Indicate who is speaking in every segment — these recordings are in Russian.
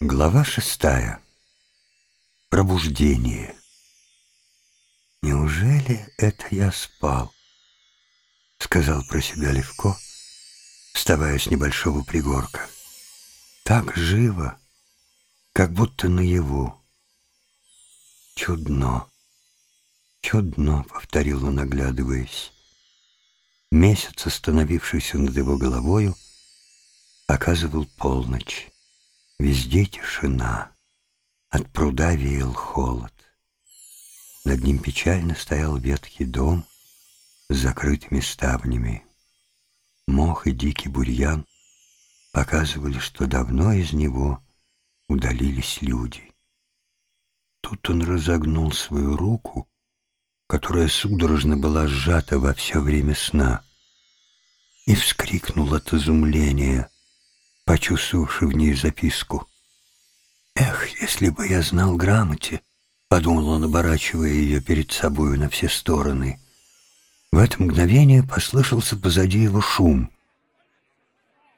Speaker 1: Глава шестая. Пробуждение. «Неужели это я спал?» — сказал про себя Левко, вставая с небольшого пригорка. «Так живо, как будто наяву. Чудно, чудно», — повторил он, оглядываясь. Месяц, остановившийся над его головою, показывал полночь. Везде тишина, от пруда веял холод. Над ним печально стоял ветхий дом с закрытыми ставнями. Мох и дикий бурьян показывали, что давно из него удалились люди. Тут он разогнул свою руку, которая судорожно была сжата во все время сна, и вскрикнул от изумления — почувствовавши в ней записку. «Эх, если бы я знал грамоте!» — подумал он, оборачивая ее перед собою на все стороны. В это мгновение послышался позади его шум.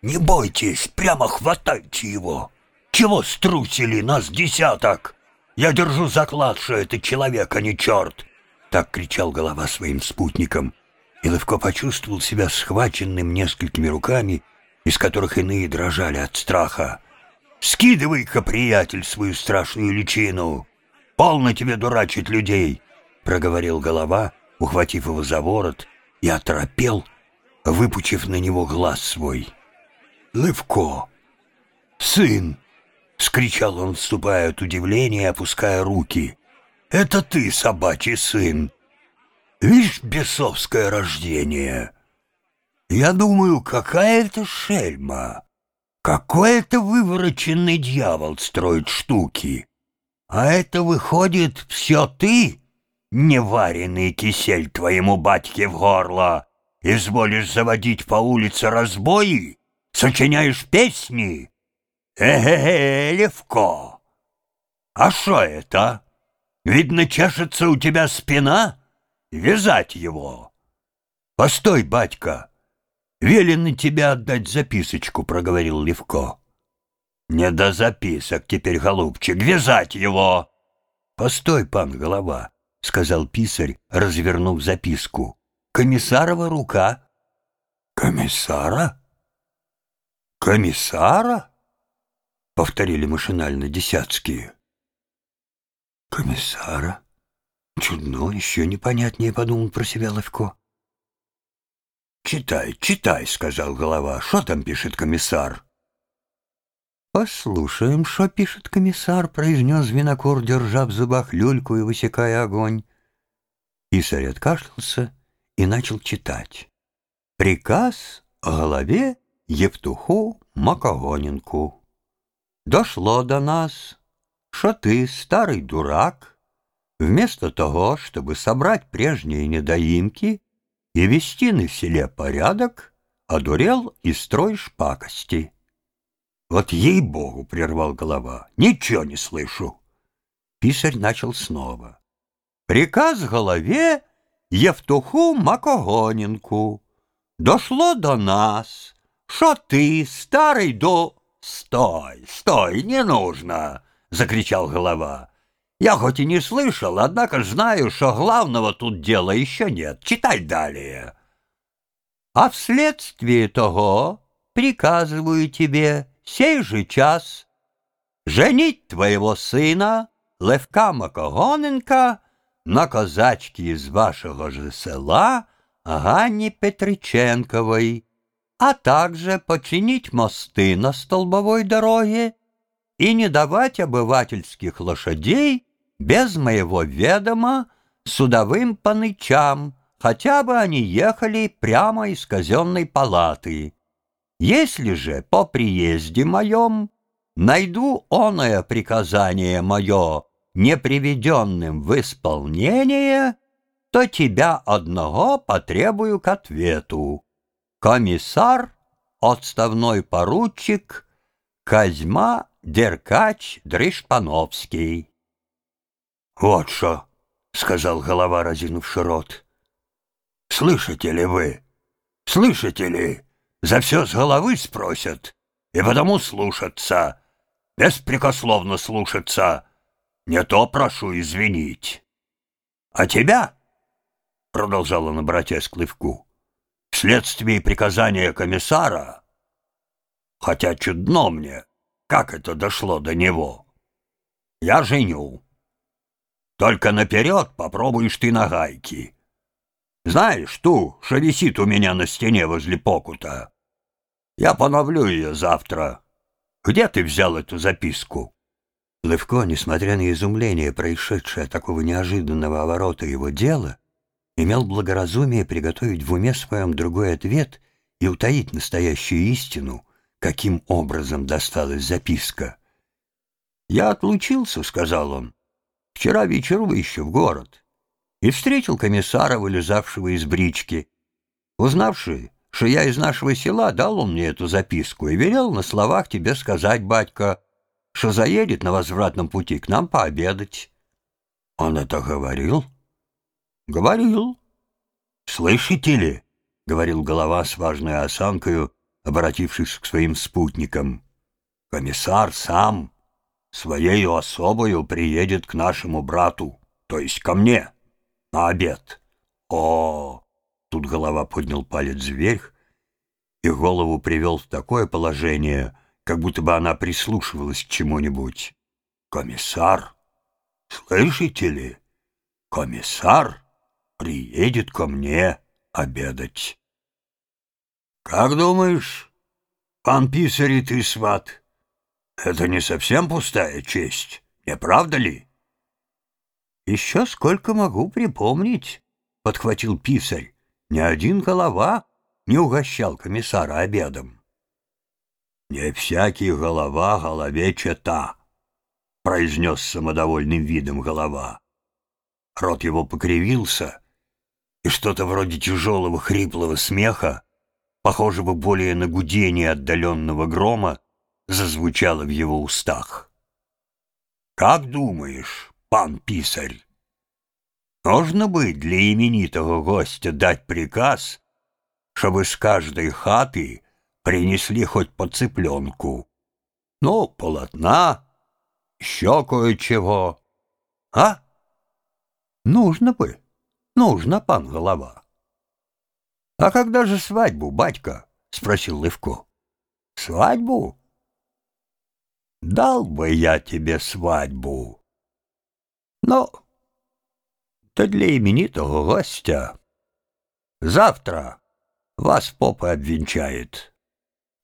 Speaker 2: «Не бойтесь, прямо хватайте его! Чего струсили нас десяток? Я держу заклад, что это человек, а не черт!» Так кричал голова своим спутникам, и Левко почувствовал себя схваченным несколькими руками из которых иные дрожали от страха. «Скидывай-ка, приятель, свою страшную личину! Полно тебе дурачить людей!» — проговорил голова, ухватив его за ворот, и оторопел, выпучив на него глаз свой. «Лывко! Сын!» — скричал он, вступая от удивления опуская руки. «Это ты, собачий сын! Вишь, бесовское рождение!» Я думаю, какая это шельма. Какой это вывороченный дьявол строит штуки. А это выходит все ты, неваренный кисель твоему батьке в горло, изволишь заводить по улице разбои, сочиняешь песни. Э-э-э, Левко! А что это? Видно, чешется у тебя спина? Вязать его. Постой, батька, «Велено тебя отдать записочку», — проговорил Левко. «Не до записок теперь, голубчик, вязать его!» «Постой, пан голова», — сказал писарь, развернув записку. «Комиссарова рука».
Speaker 1: «Комиссара? Комиссара?» — повторили машинально десятские. «Комиссара? Чудно, еще непонятнее», — подумал про себя Левко.
Speaker 2: «Читай, читай», — сказал голова. «Что там пишет комиссар?»
Speaker 1: «Послушаем, что пишет комиссар», — произнес винокур, держа в зубах люльку и высекая огонь. Писарь откашлялся и начал читать. «Приказ о голове Евтуху Макогоненку. Дошло до нас, что ты, старый дурак, вместо того, чтобы собрать прежние недоимки, и вести на селе порядок, одурел и строишь пакости.
Speaker 2: Вот ей-богу, — прервал голова, — ничего не слышу.
Speaker 1: Писарь начал снова. Приказ голове Евтуху Макогоненку. Дошло до нас, что ты, старый до...
Speaker 2: «Стой, стой, не нужно!» — закричал голова. Я хоть и не слышал, однако знаю, что главного тут дела еще нет. Читай далее.
Speaker 1: А вследствие того приказываю тебе сей же час женить твоего сына Левка Макогоненка на козачке из вашего же села Ганні Петриченковой, а также починить мосты на столбовой дороге и не давать обывательских лошадей без моего ведома судовым панычам, хотя бы они ехали прямо из казенной палаты. Если же по приезде моем найду оное приказание мое неприведенным в исполнение, то тебя одного потребую к ответу. Комиссар, отставной поручик, Козьма Деркач Дрышпановский.
Speaker 2: «Вот что!» — сказал голова, разинувши рот. «Слышите ли вы? Слышите ли? За все с головы спросят, и потому слушаться. беспрекословно слушаться. Не то прошу извинить. А тебя, — продолжала на братья Склывку, — вследствие приказания комиссара, хотя чудно мне, как это дошло до него, я женю. Только наперед попробуешь ты на гайки. Знаешь ту, что висит у меня на стене возле покута? Я поновлю ее завтра. Где ты взял эту записку?»
Speaker 1: Левко, несмотря на изумление, происшедшее от такого неожиданного оборота его дела, имел благоразумие приготовить в уме своем другой ответ и утаить настоящую истину, каким образом досталась записка.
Speaker 2: «Я отлучился», — сказал он. «Вчера вечером еще в город» и встретил комиссара, вылезавшего из брички. Узнавший, что я из нашего села, дал он мне эту записку и велел на словах тебе сказать, батька, что заедет на возвратном пути к нам пообедать. Он это говорил? Говорил. Слышите ли? — говорил голова с важной осанкою, обратившись к своим спутникам. Комиссар сам своею особою приедет к нашему брату, то есть ко мне, на обед. О, Тут голова поднял палец вверх и голову привел в такое положение, как будто бы она прислушивалась к чему-нибудь. «Комиссар, слышите ли? Комиссар приедет ко мне обедать». «Как думаешь, пан писарь и ты, сват, это не совсем пустая честь, не правда ли?» «Еще сколько могу припомнить», — подхватил писарь. Ни один голова не угощал комиссара обедом. «Не всякий голова голове чета», — произнес самодовольным видом голова. Рот его покривился, и что-то вроде тяжелого хриплого смеха, похожего более на гудение отдаленного грома, зазвучало в его устах. «Как думаешь, пан писарь?» Нужно бы для именитого гостя дать приказ, чтобы с каждой хаты принесли хоть по цыпленку. Ну, полотна, еще кое-чего. А? Нужно бы. Нужно, пан голова. — А когда же свадьбу, батька? — спросил Левко. — Свадьбу? Дал бы я тебе свадьбу. Но то для именитого гостя. Завтра вас попа обвенчает.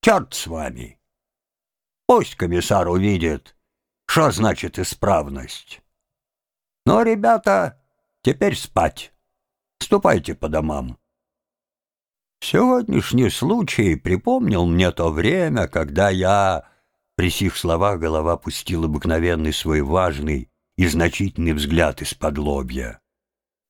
Speaker 2: Черт с вами. Пусть комиссар увидит, что значит исправность. Но, ребята, теперь спать. Ступайте по домам. Сегодняшний случай припомнил мне то время, когда я... При сих словах голова пустил обыкновенный свой важный и значительный взгляд из-под лобья.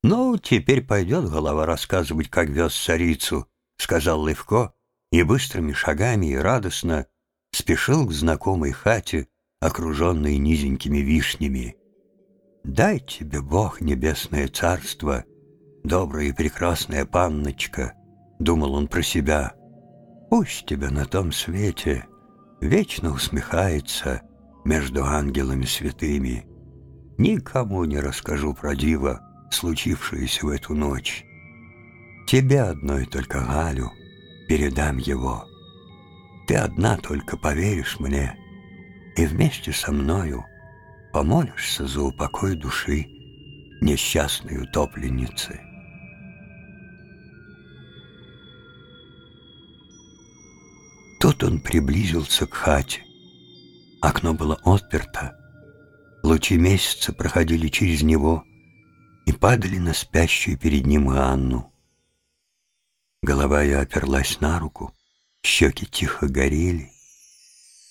Speaker 2: «Ну, теперь пойдет голова рассказывать, как вез царицу», — сказал Левко, и быстрыми шагами и радостно спешил к знакомой хате, окруженной низенькими вишнями. «Дай тебе, Бог, небесное царство, добрая и прекрасная панночка», — думал он про себя. «Пусть тебя на том свете вечно усмехается между ангелами святыми. Никому не расскажу про диво, случившееся в эту ночь. Тебе одной только Галю передам его. Ты одна только поверишь мне и вместе со мною помолишься за упокой души несчастной утопленницы. Тут он приблизился к хате. Окно было отперто. Лучи месяца проходили через него — и падали на спящую перед ним Анну. Голова ее оперлась на руку, щеки тихо горели,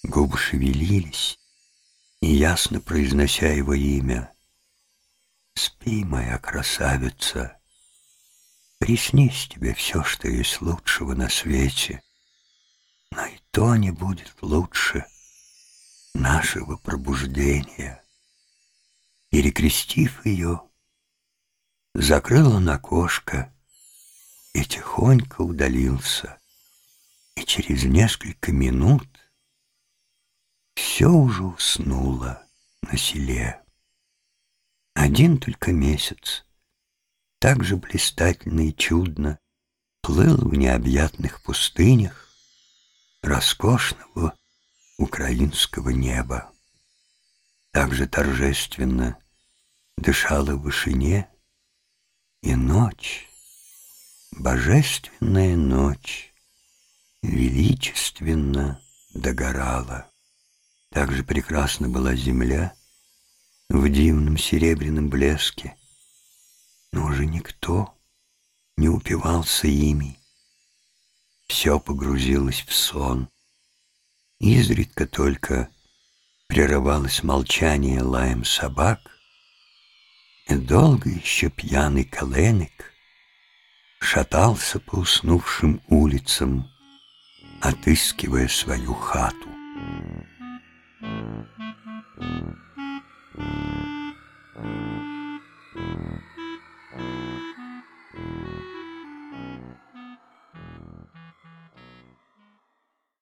Speaker 2: губы шевелились, неясно произнося его имя. «Спи, моя красавица, приснись тебе все, что есть лучшего на свете, но и то не будет лучше нашего пробуждения». Перекрестив ее, закрыл он окошко и тихонько удалился. И через несколько минут
Speaker 1: Все уже уснуло на селе. Один только месяц, так же блистательно и чудно, плыл в необъятных пустынях роскошного украинского неба. Так же торжественно дышала в вышине и ночь, божественная ночь, величественно догорала. Так же прекрасна была земля в дивном серебряном блеске, но уже никто не упивался ими все погрузилось в сон. Изредка только прерывалось молчание лаем собак, и долго еще пьяный коленек шатался по уснувшим улицам, отыскивая свою хату.